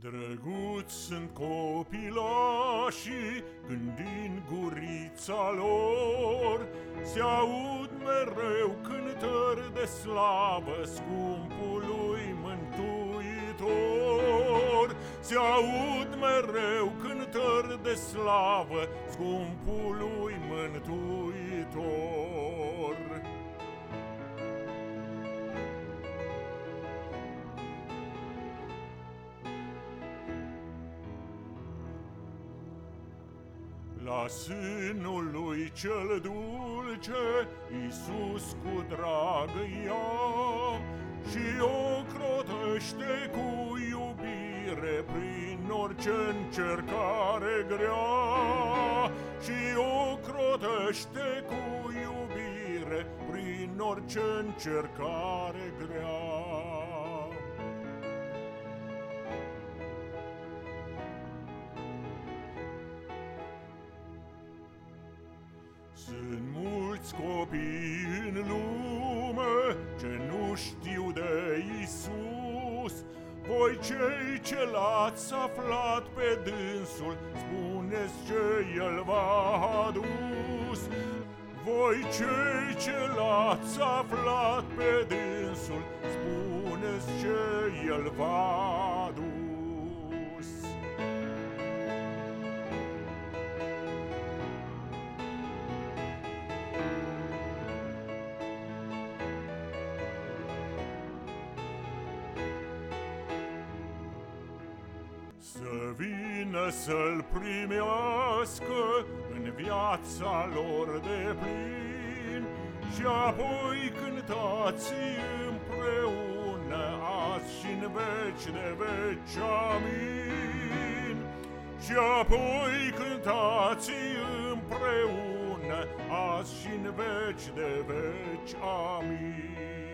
Drăguți sunt copilașii când din gurița lor. Se aud mereu cântări de slavă scumpului mântuitor. Se aud mereu cântări de slavă scumpului mântuitor La sânul lui cel dulce, Iisus cu drag ia Și o crotește cu iubire Prin orice încercare grea. Și o crotește cu iubire Prin orice încercare grea Sunt mulți copii în lume ce nu știu de Isus. Voi cei ce l-ați aflat pe dânsul, spuneți ce el v-a adus. Voi cei ce l-ați aflat pe dânsul, spuneți ce el v-a Să vină să-l primească în viața lor de plin. Și apoi cântați împreună azi și în veci de veci, amin. Și apoi cântați împreună azi și în veci de veci, amin